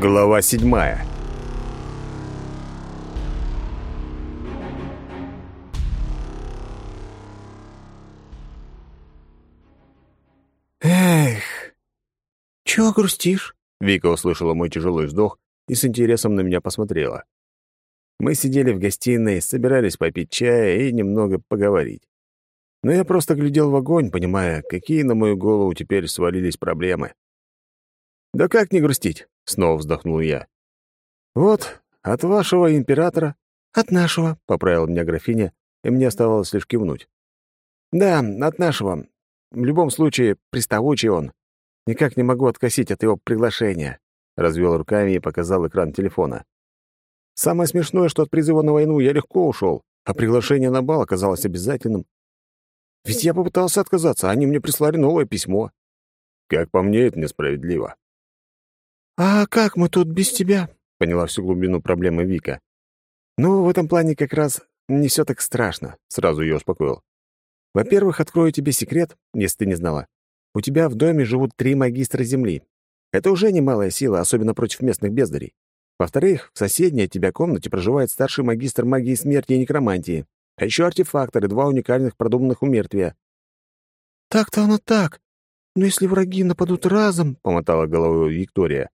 Глава седьмая. Эх, чего грустишь? Вика услышала мой тяжелый вздох и с интересом на меня посмотрела. Мы сидели в гостиной, собирались попить чая и немного поговорить. Но я просто глядел в огонь, понимая, какие на мою голову теперь свалились проблемы. «Да как не грустить?» — снова вздохнул я. «Вот, от вашего императора...» «От нашего», — поправила меня графиня, и мне оставалось лишь кивнуть. «Да, от нашего. В любом случае, приставучий он. Никак не могу откосить от его приглашения», — развел руками и показал экран телефона. «Самое смешное, что от призыва на войну я легко ушел, а приглашение на бал оказалось обязательным. Ведь я попытался отказаться, а они мне прислали новое письмо. Как по мне, это несправедливо. «А как мы тут без тебя?» — поняла всю глубину проблемы Вика. «Ну, в этом плане как раз не все так страшно», — сразу ее успокоил. «Во-первых, открою тебе секрет, если ты не знала. У тебя в доме живут три магистра Земли. Это уже немалая сила, особенно против местных бездарей. Во-вторых, в соседней от тебя комнате проживает старший магистр магии смерти и некромантии, а еще артефактор и два уникальных продуманных умертвия». «Так-то оно так. Но если враги нападут разом...» — помотала головой Виктория.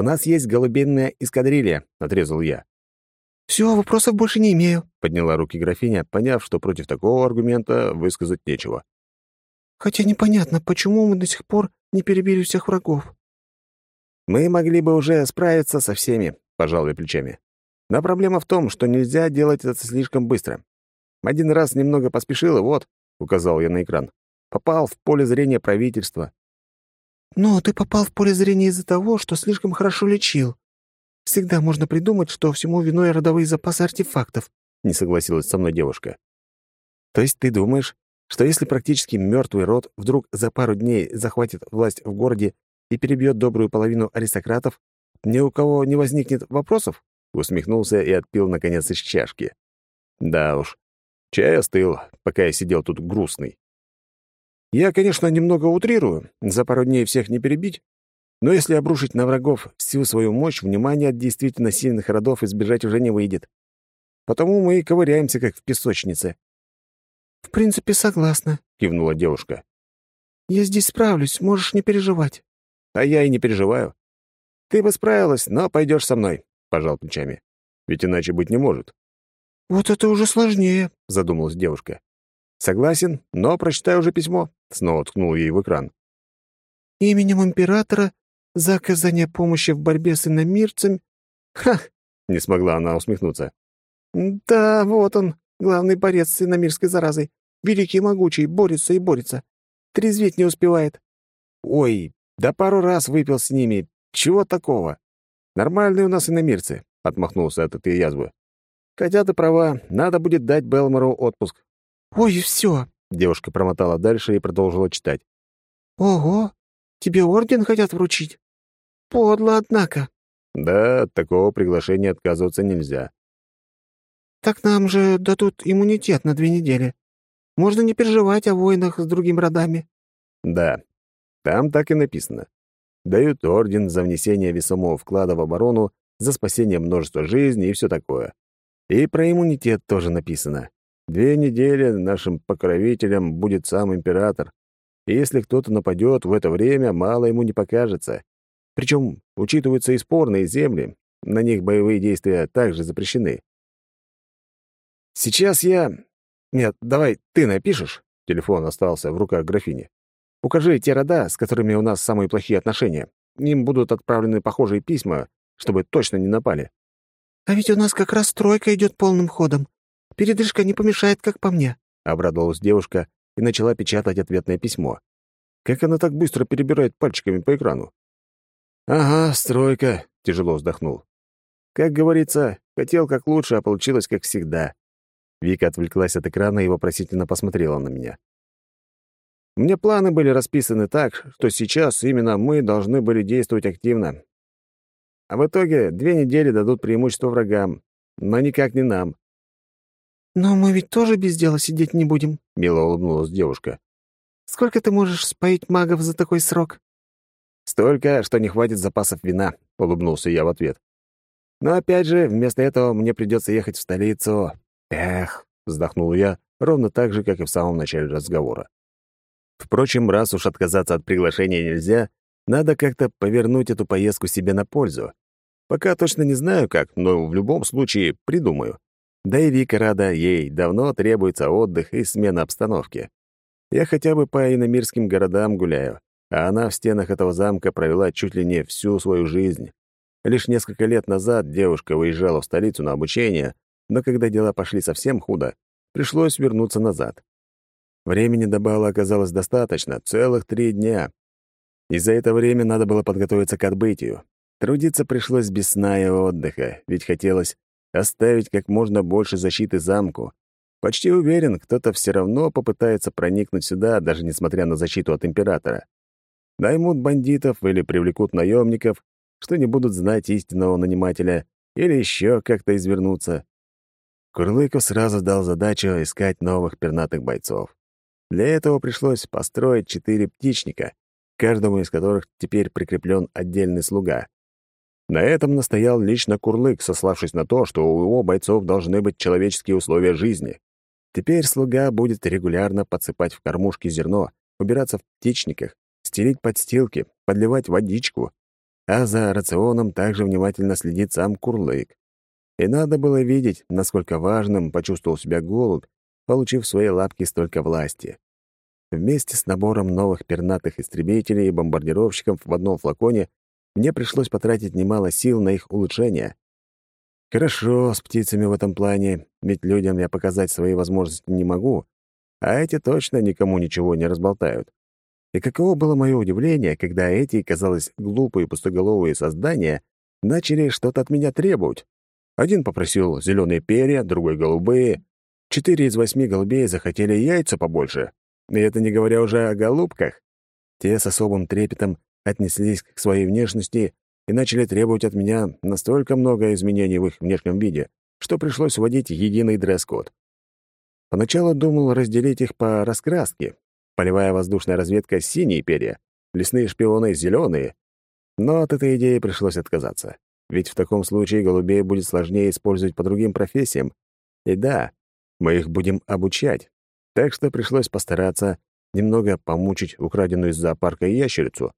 «У нас есть голубинная эскадрилья», — отрезал я. «Все, вопросов больше не имею», — подняла руки графиня, поняв, что против такого аргумента высказать нечего. «Хотя непонятно, почему мы до сих пор не перебили всех врагов». «Мы могли бы уже справиться со всеми», — пожал я плечами. «Но проблема в том, что нельзя делать это слишком быстро. Один раз немного поспешил, и вот», — указал я на экран, — «попал в поле зрения правительства. «Но ты попал в поле зрения из-за того, что слишком хорошо лечил. Всегда можно придумать, что всему виной родовые запасы артефактов», — не согласилась со мной девушка. «То есть ты думаешь, что если практически мертвый род вдруг за пару дней захватит власть в городе и перебьет добрую половину аристократов, ни у кого не возникнет вопросов?» Усмехнулся и отпил, наконец, из чашки. «Да уж, чай остыл, пока я сидел тут грустный. Я, конечно, немного утрирую, за пару дней всех не перебить, но если обрушить на врагов всю свою мощь, внимание от действительно сильных родов избежать уже не выйдет. Потому мы и ковыряемся, как в песочнице. «В принципе, согласна», — кивнула девушка. «Я здесь справлюсь, можешь не переживать». «А я и не переживаю. Ты бы справилась, но пойдешь со мной», — пожал плечами. «Ведь иначе быть не может». «Вот это уже сложнее», — задумалась девушка. «Согласен, но прочитай уже письмо», — снова ткнул ей в экран. «Именем императора за оказание помощи в борьбе с иномирцами...» «Ха!» — не смогла она усмехнуться. «Да, вот он, главный борец с иномирской заразой. Великий и могучий, борется и борется. Трезветь не успевает». «Ой, да пару раз выпил с ними. Чего такого? Нормальные у нас иномирцы», — отмахнулся от этой язвы. «Хотя ты права, надо будет дать Белмору отпуск. «Ой, все!» — девушка промотала дальше и продолжила читать. «Ого! Тебе орден хотят вручить? Подло, однако!» «Да, от такого приглашения отказываться нельзя». «Так нам же дадут иммунитет на две недели. Можно не переживать о войнах с другими родами». «Да, там так и написано. Дают орден за внесение весомого вклада в оборону, за спасение множества жизней и все такое. И про иммунитет тоже написано. Две недели нашим покровителем будет сам император. И если кто-то нападет в это время, мало ему не покажется. Причем учитываются и спорные земли, на них боевые действия также запрещены. Сейчас я... Нет, давай ты напишешь. Телефон остался в руках графини. Укажи те рода, с которыми у нас самые плохие отношения. Им будут отправлены похожие письма, чтобы точно не напали. А ведь у нас как раз стройка идет полным ходом. Передышка не помешает, как по мне», — обрадовалась девушка и начала печатать ответное письмо. Как она так быстро перебирает пальчиками по экрану? «Ага, стройка», — тяжело вздохнул. «Как говорится, хотел как лучше, а получилось как всегда». Вика отвлеклась от экрана и вопросительно посмотрела на меня. «Мне планы были расписаны так, что сейчас именно мы должны были действовать активно. А в итоге две недели дадут преимущество врагам, но никак не нам. «Но мы ведь тоже без дела сидеть не будем», — мило улыбнулась девушка. «Сколько ты можешь споить магов за такой срок?» Столько, что не хватит запасов вина», — улыбнулся я в ответ. «Но опять же, вместо этого мне придется ехать в столицу. Эх», — вздохнул я, ровно так же, как и в самом начале разговора. Впрочем, раз уж отказаться от приглашения нельзя, надо как-то повернуть эту поездку себе на пользу. Пока точно не знаю как, но в любом случае придумаю. Да и Вика рада, ей давно требуется отдых и смена обстановки. Я хотя бы по иномирским городам гуляю, а она в стенах этого замка провела чуть ли не всю свою жизнь. Лишь несколько лет назад девушка выезжала в столицу на обучение, но когда дела пошли совсем худо, пришлось вернуться назад. Времени до бала оказалось достаточно, целых три дня. И за это время надо было подготовиться к отбытию. Трудиться пришлось без сна и отдыха, ведь хотелось оставить как можно больше защиты замку. Почти уверен, кто-то все равно попытается проникнуть сюда, даже несмотря на защиту от императора. Наймут бандитов или привлекут наемников, что не будут знать истинного нанимателя, или еще как-то извернуться. Курлыков сразу дал задачу искать новых пернатых бойцов. Для этого пришлось построить четыре птичника, каждому из которых теперь прикреплен отдельный слуга. На этом настоял лично Курлык, сославшись на то, что у его бойцов должны быть человеческие условия жизни. Теперь слуга будет регулярно подсыпать в кормушки зерно, убираться в птичниках, стелить подстилки, подливать водичку, а за рационом также внимательно следит сам Курлык. И надо было видеть, насколько важным почувствовал себя голубь, получив в свои лапки столько власти. Вместе с набором новых пернатых истребителей и бомбардировщиков в одном флаконе мне пришлось потратить немало сил на их улучшение. Хорошо с птицами в этом плане, ведь людям я показать свои возможности не могу, а эти точно никому ничего не разболтают. И каково было мое удивление, когда эти, казалось, глупые пустоголовые создания начали что-то от меня требовать. Один попросил зеленые перья, другой — голубые, Четыре из восьми голубей захотели яйца побольше. И это не говоря уже о голубках. Те с особым трепетом отнеслись к своей внешности и начали требовать от меня настолько много изменений в их внешнем виде, что пришлось вводить единый дресс-код. Поначалу думал разделить их по раскраске. Полевая воздушная разведка — синие перья, лесные шпионы — зеленые. Но от этой идеи пришлось отказаться. Ведь в таком случае голубей будет сложнее использовать по другим профессиям. И да, мы их будем обучать. Так что пришлось постараться немного помучить украденную из зоопарка ящерицу.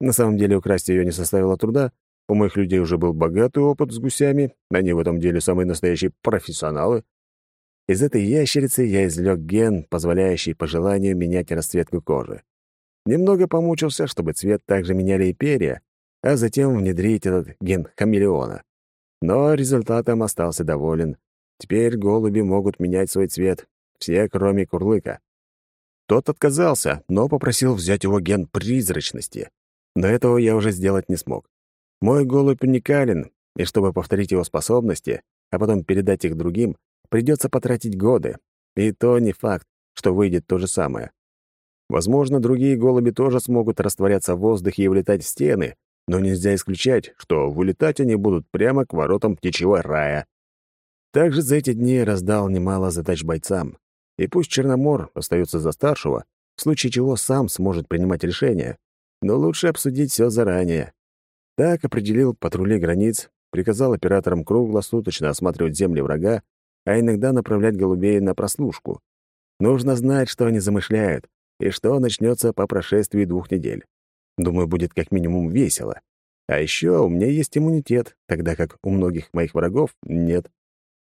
На самом деле украсть ее не составило труда. У моих людей уже был богатый опыт с гусями, они в этом деле самые настоящие профессионалы. Из этой ящерицы я извлек ген, позволяющий по желанию менять расцветку кожи. Немного помучился, чтобы цвет также меняли и перья, а затем внедрить этот ген хамелеона. Но результатом остался доволен. Теперь голуби могут менять свой цвет, все, кроме Курлыка. Тот отказался, но попросил взять его ген призрачности. Но этого я уже сделать не смог. Мой голубь уникален, и чтобы повторить его способности, а потом передать их другим, придется потратить годы. И то не факт, что выйдет то же самое. Возможно, другие голуби тоже смогут растворяться в воздухе и влетать в стены, но нельзя исключать, что вылетать они будут прямо к воротам птичьего рая. Также за эти дни раздал немало задач бойцам. И пусть Черномор остается за старшего, в случае чего сам сможет принимать решения, но лучше обсудить все заранее. Так определил патрули границ, приказал операторам круглосуточно осматривать земли врага, а иногда направлять голубей на прослушку. Нужно знать, что они замышляют, и что начнется по прошествии двух недель. Думаю, будет как минимум весело. А еще у меня есть иммунитет, тогда как у многих моих врагов нет.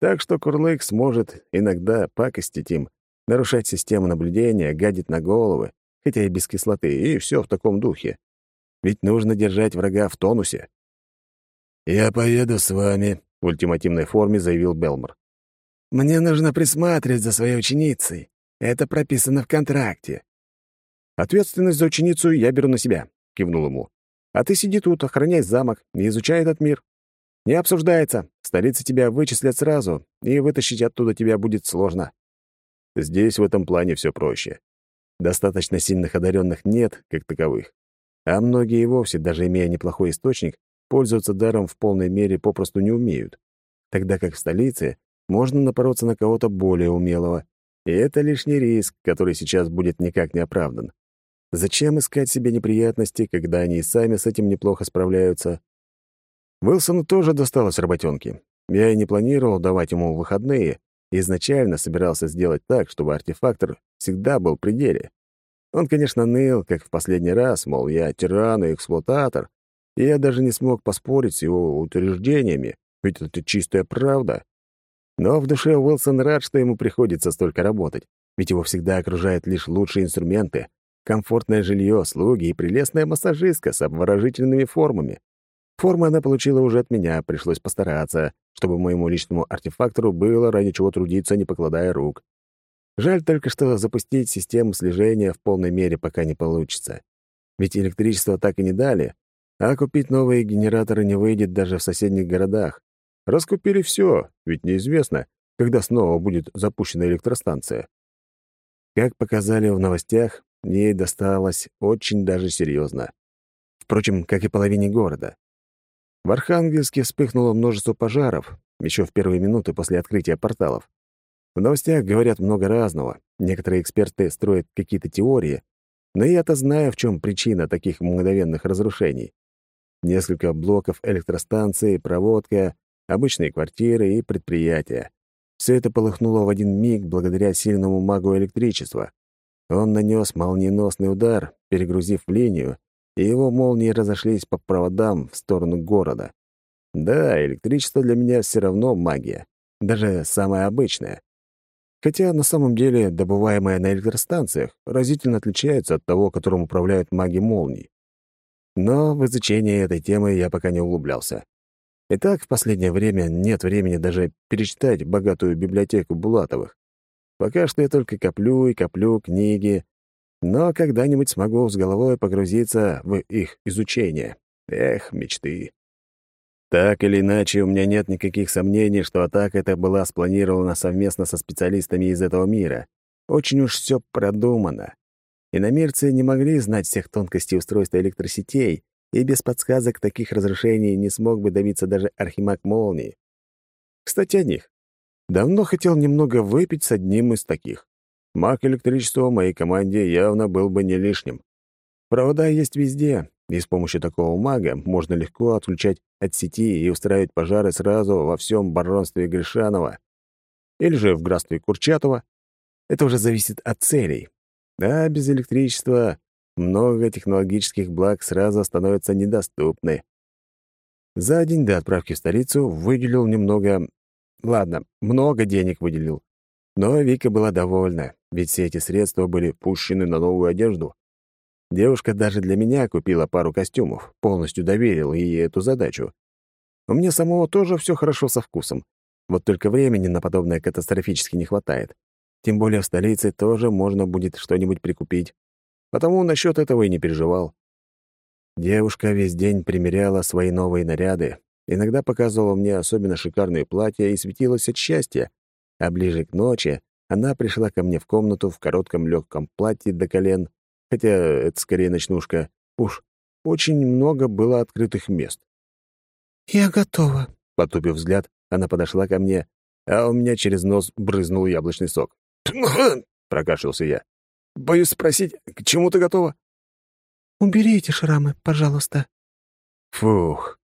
Так что Курлык сможет иногда пакостить им, нарушать систему наблюдения, гадить на головы, хотя и без кислоты, и все в таком духе. Ведь нужно держать врага в тонусе. «Я поеду с вами», — в ультимативной форме заявил Белмор. «Мне нужно присматривать за своей ученицей. Это прописано в контракте». «Ответственность за ученицу я беру на себя», — кивнул ему. «А ты сиди тут, охраняй замок и изучай этот мир. «Не обсуждается. В столице тебя вычислят сразу, и вытащить оттуда тебя будет сложно». Здесь в этом плане все проще. Достаточно сильных одаренных нет, как таковых. А многие и вовсе, даже имея неплохой источник, пользоваться даром в полной мере попросту не умеют. Тогда как в столице можно напороться на кого-то более умелого. И это лишний риск, который сейчас будет никак не оправдан. Зачем искать себе неприятности, когда они и сами с этим неплохо справляются? Уилсону тоже досталось работенки. Я и не планировал давать ему выходные, изначально собирался сделать так, чтобы артефактор всегда был при деле. Он, конечно, ныл, как в последний раз, мол, я тиран и эксплуататор, и я даже не смог поспорить с его утверждениями, ведь это чистая правда. Но в душе Уилсон рад, что ему приходится столько работать, ведь его всегда окружают лишь лучшие инструменты, комфортное жилье, слуги и прелестная массажистка с обворожительными формами. Формы она получила уже от меня, пришлось постараться, чтобы моему личному артефактору было ради чего трудиться, не покладая рук. Жаль только, что запустить систему слежения в полной мере пока не получится. Ведь электричество так и не дали, а купить новые генераторы не выйдет даже в соседних городах. Раскупили все, ведь неизвестно, когда снова будет запущена электростанция. Как показали в новостях, ей досталось очень даже серьезно. Впрочем, как и половине города. В Архангельске вспыхнуло множество пожаров еще в первые минуты после открытия порталов. В новостях говорят много разного. Некоторые эксперты строят какие-то теории, но я-то знаю, в чем причина таких мгновенных разрушений. Несколько блоков электростанции, проводка, обычные квартиры и предприятия. Все это полыхнуло в один миг благодаря сильному магу электричества. Он нанес молниеносный удар, перегрузив линию, и его молнии разошлись по проводам в сторону города. Да, электричество для меня все равно магия, даже самая обычная. Хотя на самом деле добываемое на электростанциях разительно отличается от того, которым управляют маги молний. Но в изучение этой темы я пока не углублялся. И так в последнее время нет времени даже перечитать богатую библиотеку Булатовых. Пока что я только коплю и коплю книги, но когда-нибудь смогу с головой погрузиться в их изучение. Эх, мечты. Так или иначе, у меня нет никаких сомнений, что атака эта была спланирована совместно со специалистами из этого мира. Очень уж все продумано. Иномирцы не могли знать всех тонкостей устройства электросетей, и без подсказок таких разрушений не смог бы добиться даже архимаг молнии. Кстати, о них. Давно хотел немного выпить с одним из таких. Маг электричества в моей команде явно был бы не лишним. Провода есть везде, и с помощью такого мага можно легко отключать от сети и устраивать пожары сразу во всем баронстве Гришанова или же в графстве Курчатова. Это уже зависит от целей. А без электричества много технологических благ сразу становятся недоступны. За день до отправки в столицу выделил немного... Ладно, много денег выделил. Но Вика была довольна, ведь все эти средства были пущены на новую одежду. Девушка даже для меня купила пару костюмов, полностью доверил ей эту задачу. У меня самого тоже все хорошо со вкусом. Вот только времени на подобное катастрофически не хватает. Тем более в столице тоже можно будет что-нибудь прикупить. Потому насчет этого и не переживал. Девушка весь день примеряла свои новые наряды, иногда показывала мне особенно шикарные платья и светилась от счастья, а ближе к ночи она пришла ко мне в комнату в коротком легком платье до колен, хотя это скорее ночнушка, уж очень много было открытых мест. «Я готова», — потупив взгляд, она подошла ко мне, а у меня через нос брызнул яблочный сок. прокашлялся я. «Боюсь спросить, к чему ты готова?» «Уберите шрамы, пожалуйста». Фух,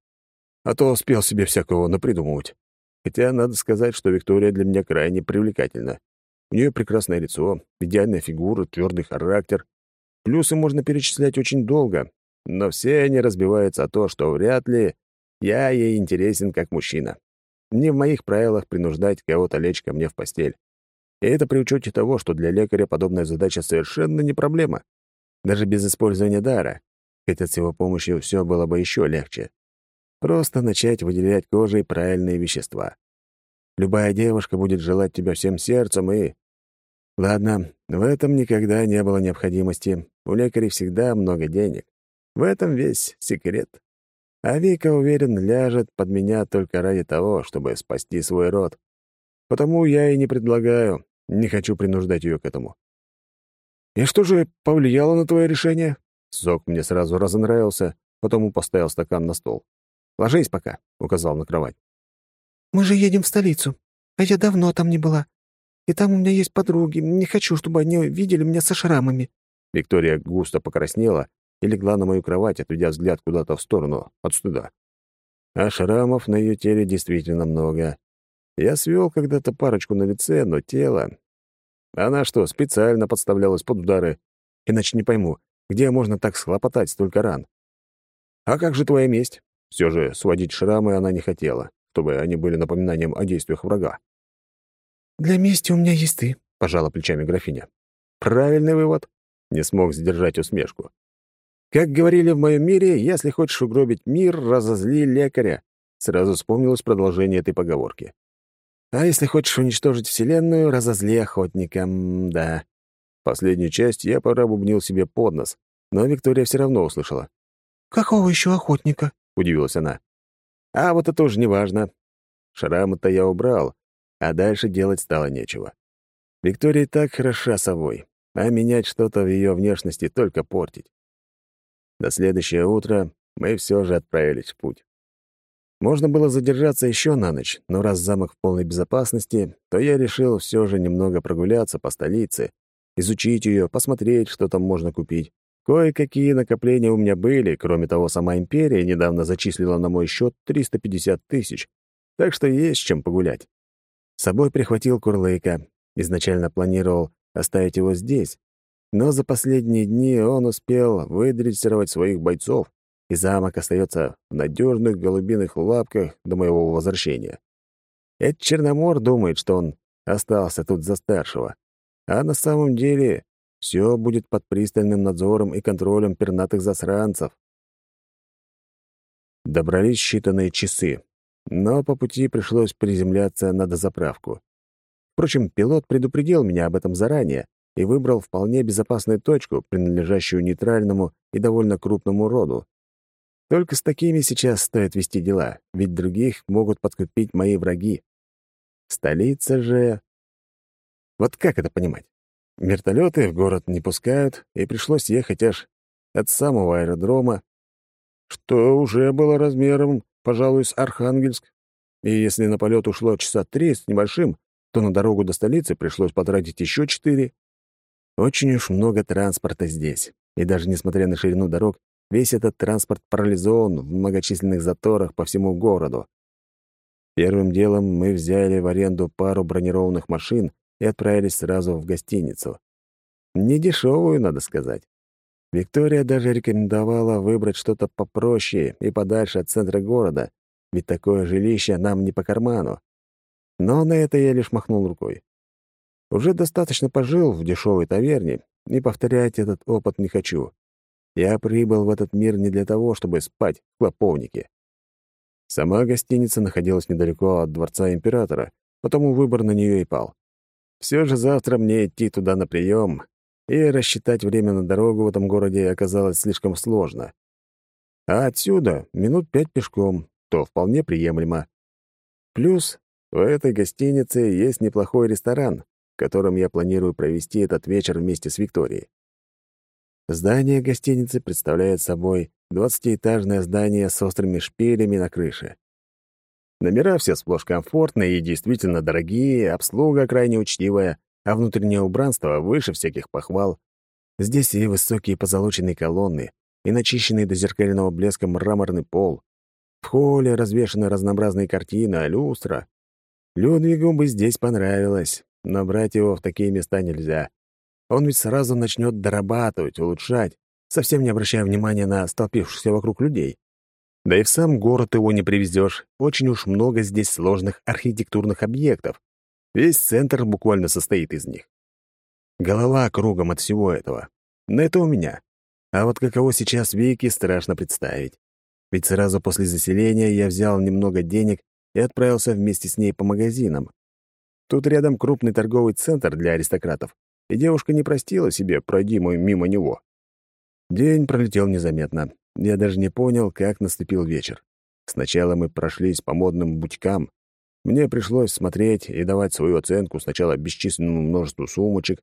а то успел себе всякого напридумывать. Хотя надо сказать, что Виктория для меня крайне привлекательна. У нее прекрасное лицо, идеальная фигура, твердый характер. Плюсы можно перечислять очень долго, но все они разбиваются о то, что вряд ли я ей интересен как мужчина. Не в моих правилах принуждать кого-то лечь ко мне в постель. И это при учете того, что для лекаря подобная задача совершенно не проблема. Даже без использования дара. Хотя с его помощью все было бы еще легче. Просто начать выделять кожей правильные вещества. Любая девушка будет желать тебя всем сердцем и... Ладно, в этом никогда не было необходимости. У лекарей всегда много денег. В этом весь секрет. А Вика, уверен, ляжет под меня только ради того, чтобы спасти свой род. Потому я и не предлагаю, не хочу принуждать ее к этому. «И что же повлияло на твое решение?» Сок мне сразу разонравился, потому поставил стакан на стол. «Ложись пока», — указал на кровать. «Мы же едем в столицу, а я давно там не была. И там у меня есть подруги. Не хочу, чтобы они видели меня со шрамами». Виктория густо покраснела и легла на мою кровать, отведя взгляд куда-то в сторону, от стыда. А шрамов на ее теле действительно много. Я свел когда-то парочку на лице, но тело... Она что, специально подставлялась под удары? Иначе не пойму, где можно так схлопотать столько ран? А как же твоя месть? Все же сводить шрамы она не хотела, чтобы они были напоминанием о действиях врага. «Для мести у меня есть ты», — пожала плечами графиня. «Правильный вывод». Не смог сдержать усмешку. Как говорили в моем мире, если хочешь угробить мир, разозли лекаря. Сразу вспомнилось продолжение этой поговорки. А если хочешь уничтожить Вселенную, разозли охотника. да. Последнюю часть я порабубнил себе под нос, но Виктория все равно услышала. «Какого еще охотника?» — удивилась она. «А вот это уже не важно. Шрамы-то я убрал, а дальше делать стало нечего. Виктория так хороша собой, а менять что-то в ее внешности только портить. До следующего утра мы все же отправились в путь. Можно было задержаться еще на ночь, но раз замок в полной безопасности, то я решил все же немного прогуляться по столице, изучить ее, посмотреть, что там можно купить. Кое-какие накопления у меня были, кроме того, сама империя недавно зачислила на мой счет 350 тысяч, так что есть чем погулять. С собой прихватил Курлейка, изначально планировал оставить его здесь, но за последние дни он успел выдрессировать своих бойцов, и замок остается в надежных голубиных лапках до моего возвращения. Этот Черномор думает, что он остался тут за старшего, а на самом деле все будет под пристальным надзором и контролем пернатых засранцев. Добрались считанные часы, но по пути пришлось приземляться на дозаправку. Впрочем, пилот предупредил меня об этом заранее, и выбрал вполне безопасную точку, принадлежащую нейтральному и довольно крупному роду. Только с такими сейчас стоит вести дела, ведь других могут подкупить мои враги. Столица же... Вот как это понимать? Вертолеты в город не пускают, и пришлось ехать аж от самого аэродрома, что уже было размером, пожалуй, с Архангельск. И если на полет ушло часа три с небольшим, то на дорогу до столицы пришлось потратить еще четыре. Очень уж много транспорта здесь. И даже несмотря на ширину дорог, весь этот транспорт парализован в многочисленных заторах по всему городу. Первым делом мы взяли в аренду пару бронированных машин и отправились сразу в гостиницу. Не дешевую, надо сказать. Виктория даже рекомендовала выбрать что-то попроще и подальше от центра города, ведь такое жилище нам не по карману. Но на это я лишь махнул рукой. Уже достаточно пожил в дешевой таверне, и повторять этот опыт не хочу. Я прибыл в этот мир не для того, чтобы спать в клоповнике. Сама гостиница находилась недалеко от дворца императора, потому выбор на нее и пал. Все же завтра мне идти туда на прием, и рассчитать время на дорогу в этом городе оказалось слишком сложно. А отсюда минут пять пешком, то вполне приемлемо. Плюс в этой гостинице есть неплохой ресторан, в котором я планирую провести этот вечер вместе с Викторией. Здание гостиницы представляет собой двадцатиэтажное здание с острыми шпилями на крыше. Номера все сплошь комфортные и действительно дорогие, обслуга крайне учтивая, а внутреннее убранство выше всяких похвал. Здесь и высокие позолоченные колонны, и начищенный до зеркального блеска мраморный пол. В холле развешаны разнообразные картины, а люстра. Людвигу бы здесь понравилось, но брать его в такие места нельзя. Он ведь сразу начнет дорабатывать, улучшать, совсем не обращая внимания на столпившихся вокруг людей. Да и в сам город его не привезешь. Очень уж много здесь сложных архитектурных объектов. Весь центр буквально состоит из них. Голова кругом от всего этого. Но это у меня. А вот каково сейчас Вики, страшно представить. Ведь сразу после заселения я взял немного денег и отправился вместе с ней по магазинам, Тут рядом крупный торговый центр для аристократов, и девушка не простила себе, пройди мой мимо него. День пролетел незаметно. Я даже не понял, как наступил вечер. Сначала мы прошлись по модным бутикам. Мне пришлось смотреть и давать свою оценку сначала бесчисленному множеству сумочек,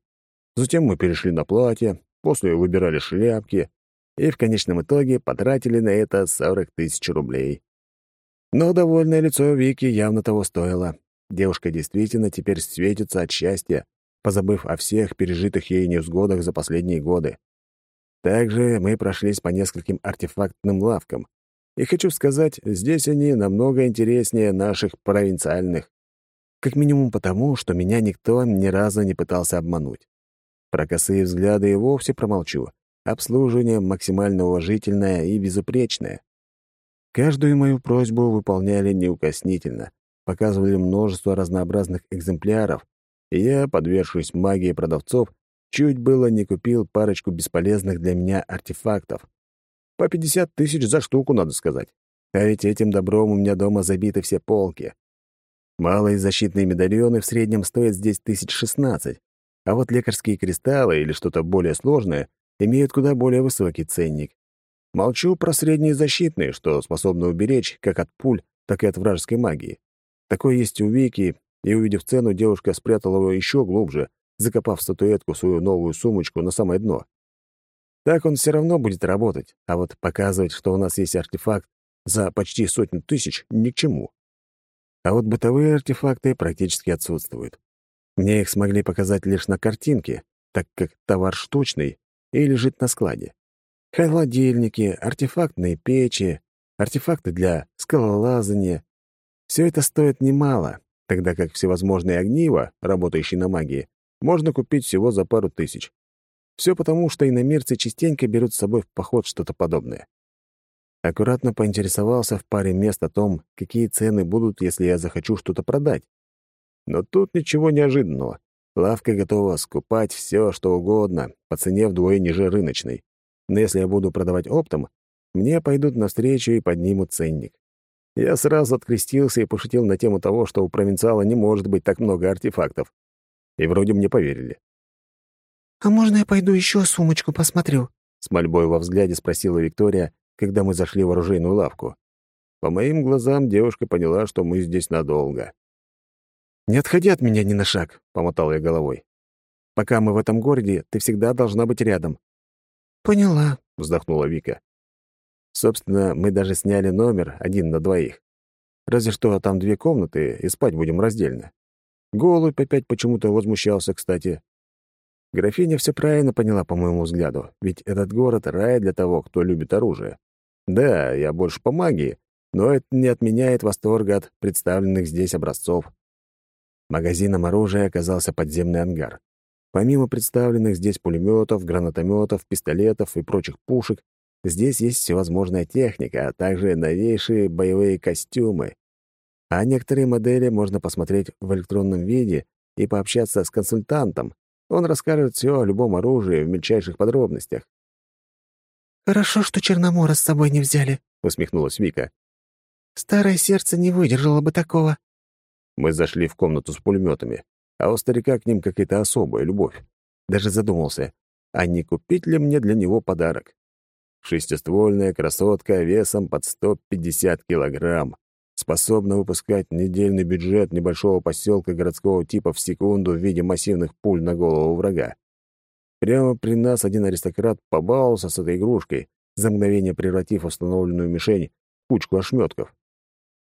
затем мы перешли на платье, после выбирали шляпки, и в конечном итоге потратили на это 40 тысяч рублей. Но довольное лицо Вики явно того стоило. Девушка действительно теперь светится от счастья, позабыв о всех пережитых ей невзгодах за последние годы. Также мы прошлись по нескольким артефактным лавкам. И хочу сказать, здесь они намного интереснее наших провинциальных. Как минимум потому, что меня никто ни разу не пытался обмануть. Про косые взгляды и вовсе промолчу. Обслуживание максимально уважительное и безупречное. Каждую мою просьбу выполняли неукоснительно, показывали множество разнообразных экземпляров, и я, подвергшись магии продавцов, чуть было не купил парочку бесполезных для меня артефактов. По 50 тысяч за штуку, надо сказать. А ведь этим добром у меня дома забиты все полки. Малые защитные медальоны в среднем стоят здесь тысяч шестнадцать, а вот лекарские кристаллы или что-то более сложное имеют куда более высокий ценник. Молчу про средние защитные, что способны уберечь как от пуль, так и от вражеской магии. Такое есть у Вики, и, увидев цену, девушка спрятала его еще глубже, закопав статуэтку свою новую сумочку на самое дно. Так он все равно будет работать, а вот показывать, что у нас есть артефакт за почти сотню тысяч, ни к чему. А вот бытовые артефакты практически отсутствуют. Мне их смогли показать лишь на картинке, так как товар штучный и лежит на складе. Холодильники, артефактные печи, артефакты для скалолазания. Все это стоит немало, тогда как всевозможные огнива, работающие на магии, можно купить всего за пару тысяч. Все потому, что иномирцы частенько берут с собой в поход что-то подобное. Аккуратно поинтересовался в паре мест о том, какие цены будут, если я захочу что-то продать. Но тут ничего неожиданного. Лавка готова скупать все, что угодно, по цене вдвое ниже рыночной. Но если я буду продавать оптом, мне пойдут навстречу и поднимут ценник. Я сразу открестился и пошутил на тему того, что у провинциала не может быть так много артефактов. И вроде мне поверили. «А можно я пойду еще сумочку посмотрю?» С мольбой во взгляде спросила Виктория, когда мы зашли в оружейную лавку. По моим глазам девушка поняла, что мы здесь надолго. «Не отходи от меня ни на шаг», — помотал я головой. «Пока мы в этом городе, ты всегда должна быть рядом». «Поняла», — вздохнула Вика. Собственно, мы даже сняли номер один на двоих. Разве что там две комнаты, и спать будем раздельно. Голубь опять почему-то возмущался, кстати. Графиня все правильно поняла, по моему взгляду, ведь этот город — рай для того, кто любит оружие. Да, я больше по магии, но это не отменяет восторга от представленных здесь образцов. Магазином оружия оказался подземный ангар. Помимо представленных здесь пулеметов, гранатометов, пистолетов и прочих пушек, здесь есть всевозможная техника, а также новейшие боевые костюмы. А некоторые модели можно посмотреть в электронном виде и пообщаться с консультантом. Он расскажет все о любом оружии в мельчайших подробностях. «Хорошо, что Черномора с собой не взяли», — усмехнулась Вика. «Старое сердце не выдержало бы такого». Мы зашли в комнату с пулеметами, а у старика к ним какая-то особая любовь. Даже задумался, а не купить ли мне для него подарок? Шестиствольная красотка весом под 150 килограмм, способна выпускать недельный бюджет небольшого поселка городского типа в секунду в виде массивных пуль на голову врага. Прямо при нас один аристократ побаловался с этой игрушкой, за мгновение превратив установленную мишень в кучку ошметков.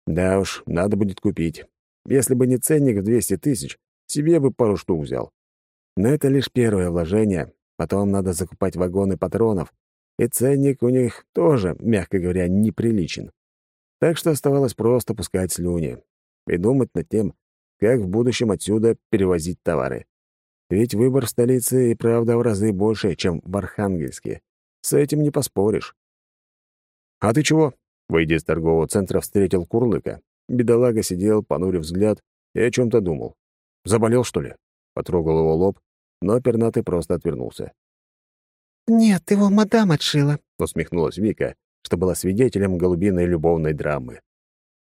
Да уж, надо будет купить. Если бы не ценник в 200 тысяч, себе бы пару штук взял. Но это лишь первое вложение, потом надо закупать вагоны патронов, и ценник у них тоже, мягко говоря, неприличен. Так что оставалось просто пускать слюни и думать над тем, как в будущем отсюда перевозить товары. Ведь выбор в столице и правда в разы больше, чем в Архангельске. С этим не поспоришь. «А ты чего?» — выйдя из торгового центра, встретил Курлыка. Бедолага сидел, понурив взгляд, и о чем то думал. «Заболел, что ли?» Потрогал его лоб, но пернатый просто отвернулся. «Нет, его мадам отшила», — усмехнулась Вика, что была свидетелем голубиной любовной драмы.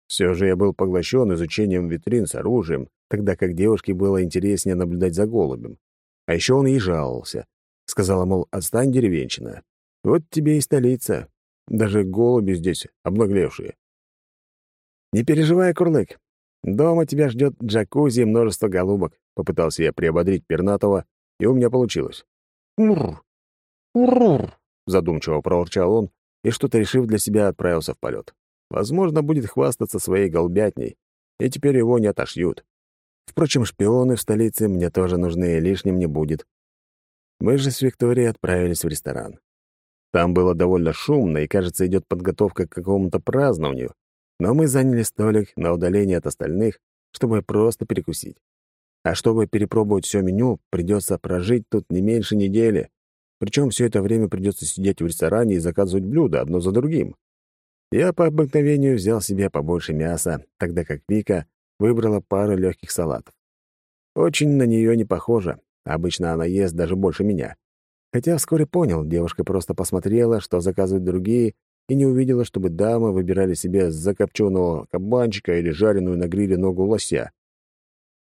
Все же я был поглощен изучением витрин с оружием, тогда как девушке было интереснее наблюдать за голубем. А еще он ей жаловался. Сказала, мол, отстань, деревенщина. Вот тебе и столица. Даже голуби здесь обнаглевшие. «Не переживай, Курлык. Дома тебя ждет джакузи и множество голубок», — попытался я приободрить Пернатова, и у меня получилось. «Ур! Ур!» — задумчиво проворчал он, и, что-то решив для себя, отправился в полет. Возможно, будет хвастаться своей голубятней, и теперь его не отошьют. Впрочем, шпионы в столице мне тоже нужны, лишним не будет. Мы же с Викторией отправились в ресторан. Там было довольно шумно, и, кажется, идет подготовка к какому-то празднованию. Но мы заняли столик на удаление от остальных, чтобы просто перекусить. А чтобы перепробовать все меню, придется прожить тут не меньше недели. Причем все это время придется сидеть в ресторане и заказывать блюда одно за другим. Я по обыкновению взял себе побольше мяса, тогда как Вика выбрала пару легких салатов. Очень на нее не похоже. Обычно она ест даже больше меня. Хотя вскоре понял, девушка просто посмотрела, что заказывают другие, и не увидела, чтобы дамы выбирали себе закопченного кабанчика или жареную на гриле ногу лося.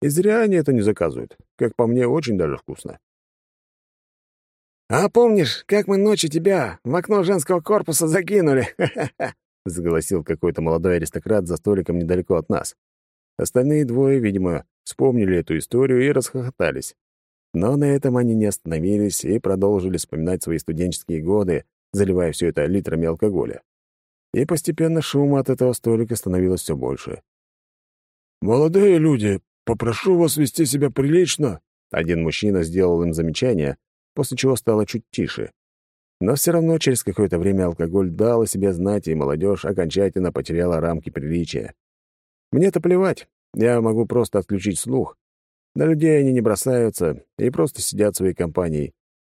И зря они это не заказывают. Как по мне, очень даже вкусно. «А помнишь, как мы ночью тебя в окно женского корпуса закинули?» — заголосил какой-то молодой аристократ за столиком недалеко от нас. Остальные двое, видимо, вспомнили эту историю и расхохотались. Но на этом они не остановились и продолжили вспоминать свои студенческие годы, заливая все это литрами алкоголя. И постепенно шума от этого столика становилось все больше. «Молодые люди, попрошу вас вести себя прилично», один мужчина сделал им замечание, после чего стало чуть тише. Но все равно через какое-то время алкоголь дал о себе знать, и молодежь окончательно потеряла рамки приличия. Мне-то плевать, я могу просто отключить слух. На людей они не бросаются и просто сидят в своей компанией.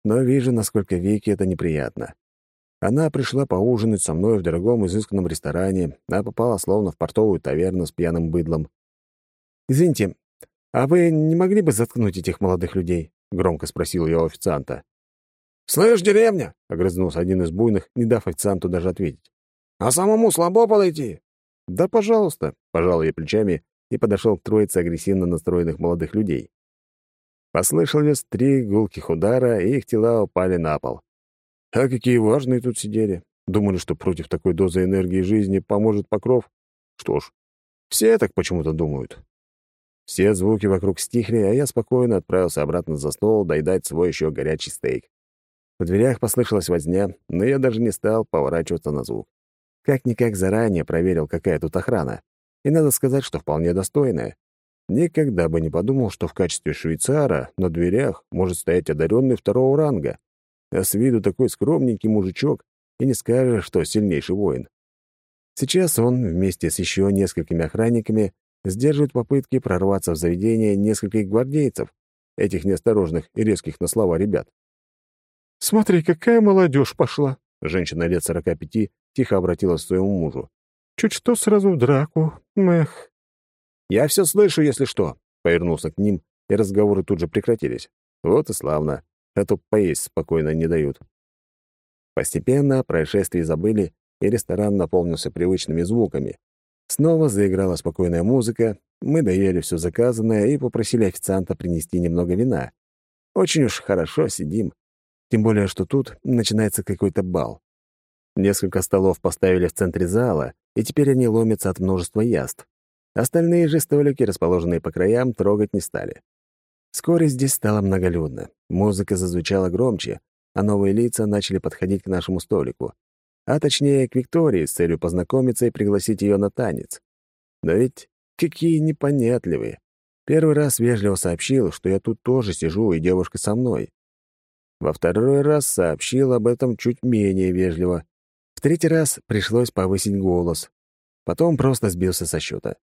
Но вижу, насколько Вике это неприятно. Она пришла поужинать со мной в дорогом изысканном ресторане, а попала словно в портовую таверну с пьяным быдлом. «Извините, а вы не могли бы заткнуть этих молодых людей?» — громко спросил я у официанта. «Слышь, деревня!» — огрызнулся один из буйных, не дав официанту даже ответить. «А самому слабо подойти?» «Да, пожалуйста», — пожал я плечами и подошел к троице агрессивно настроенных молодых людей. Послышались три гулких удара, и их тела упали на пол. А какие важные тут сидели. Думали, что против такой дозы энергии жизни поможет покров. Что ж, все так почему-то думают. Все звуки вокруг стихли, а я спокойно отправился обратно за стол доедать свой еще горячий стейк. В дверях послышалась возня, но я даже не стал поворачиваться на звук. Как-никак заранее проверил, какая тут охрана. И надо сказать, что вполне достойная. Никогда бы не подумал, что в качестве швейцара на дверях может стоять одаренный второго ранга а с виду такой скромненький мужичок, и не скажешь, что сильнейший воин. Сейчас он вместе с еще несколькими охранниками сдерживает попытки прорваться в заведение нескольких гвардейцев, этих неосторожных и резких на слова ребят. «Смотри, какая молодежь пошла!» Женщина лет сорока пяти тихо обратилась к своему мужу. «Чуть что сразу в драку. Мэх!» «Я все слышу, если что!» — повернулся к ним, и разговоры тут же прекратились. Вот и славно а то поесть спокойно не дают. Постепенно происшествие забыли, и ресторан наполнился привычными звуками. Снова заиграла спокойная музыка, мы доели все заказанное и попросили официанта принести немного вина. Очень уж хорошо сидим, тем более, что тут начинается какой-то бал. Несколько столов поставили в центре зала, и теперь они ломятся от множества яств. Остальные же столики, расположенные по краям, трогать не стали. Вскоре здесь стало многолюдно. Музыка зазвучала громче, а новые лица начали подходить к нашему столику. А точнее, к Виктории с целью познакомиться и пригласить ее на танец. Но ведь какие непонятливые. Первый раз вежливо сообщил, что я тут тоже сижу, и девушка со мной. Во второй раз сообщил об этом чуть менее вежливо. В третий раз пришлось повысить голос. Потом просто сбился со счета.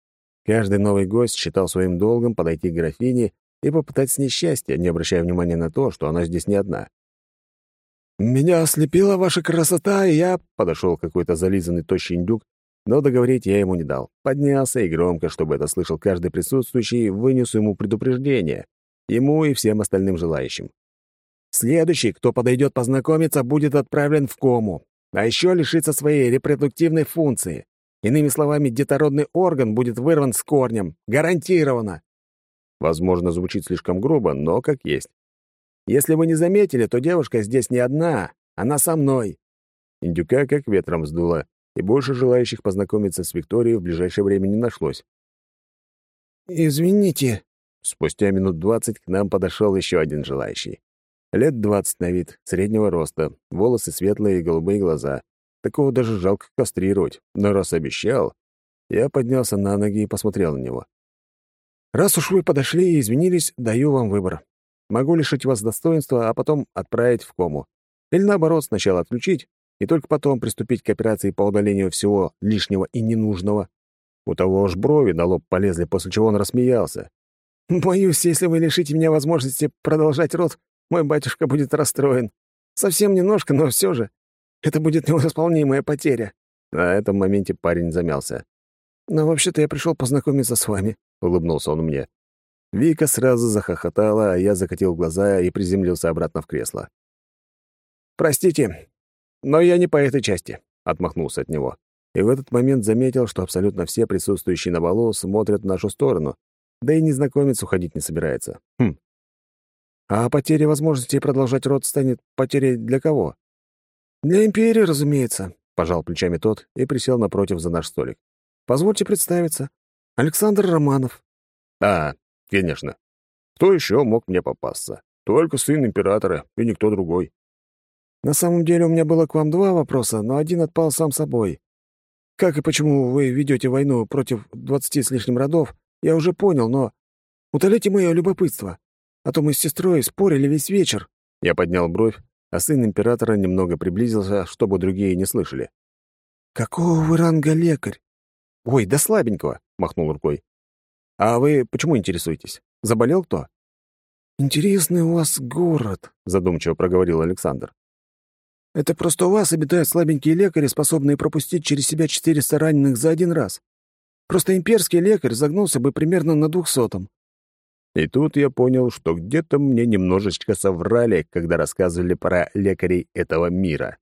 Каждый новый гость считал своим долгом подойти к графине и попытать с ней счастье, не обращая внимания на то, что она здесь не одна. «Меня ослепила ваша красота, и я...» — подошел какой-то зализанный тощий индюк, но договорить я ему не дал. Поднялся и громко, чтобы это слышал каждый присутствующий, вынес ему предупреждение. Ему и всем остальным желающим. Следующий, кто подойдет познакомиться, будет отправлен в кому, а еще лишится своей репродуктивной функции. Иными словами, детородный орган будет вырван с корнем. Гарантированно. Возможно, звучит слишком грубо, но как есть. Если вы не заметили, то девушка здесь не одна, она со мной. Индюка как ветром сдуло, и больше желающих познакомиться с Викторией в ближайшее время не нашлось. «Извините». Спустя минут двадцать к нам подошел еще один желающий. Лет двадцать на вид, среднего роста, волосы светлые и голубые глаза. Такого даже жалко кастрировать, но раз обещал... Я поднялся на ноги и посмотрел на него. Раз уж вы подошли и извинились, даю вам выбор. Могу лишить вас достоинства, а потом отправить в кому. Или наоборот, сначала отключить, и только потом приступить к операции по удалению всего лишнего и ненужного. У того аж брови на лоб полезли, после чего он рассмеялся. «Боюсь, если вы лишите меня возможности продолжать род, мой батюшка будет расстроен. Совсем немножко, но все же. Это будет невосполнимая потеря». На этом моменте парень замялся. «Но вообще-то я пришел познакомиться с вами», — улыбнулся он мне. Вика сразу захохотала, а я закатил глаза и приземлился обратно в кресло. «Простите, но я не по этой части», — отмахнулся от него. И в этот момент заметил, что абсолютно все присутствующие на балу смотрят в нашу сторону, да и незнакомец уходить не собирается. Хм. А потеря возможности продолжать род станет потерей для кого? «Для Империи, разумеется», — пожал плечами тот и присел напротив за наш столик. «Позвольте представиться. Александр Романов». «А, конечно. Кто еще мог мне попасться? Только сын императора и никто другой». «На самом деле у меня было к вам два вопроса, но один отпал сам собой. Как и почему вы ведете войну против двадцати с лишним родов, я уже понял, но утолите мое любопытство, а то мы с сестрой спорили весь вечер». Я поднял бровь, а сын императора немного приблизился, чтобы другие не слышали. «Какого вы ранга лекарь?» «Ой, да слабенького», — махнул рукой. «А вы почему интересуетесь? Заболел кто?» «Интересный у вас город», — задумчиво проговорил Александр. «Это просто у вас обитают слабенькие лекари, способные пропустить через себя 400 раненых за один раз. Просто имперский лекарь загнулся бы примерно на двухсотом. И тут я понял, что где-то мне немножечко соврали, когда рассказывали про лекарей этого мира.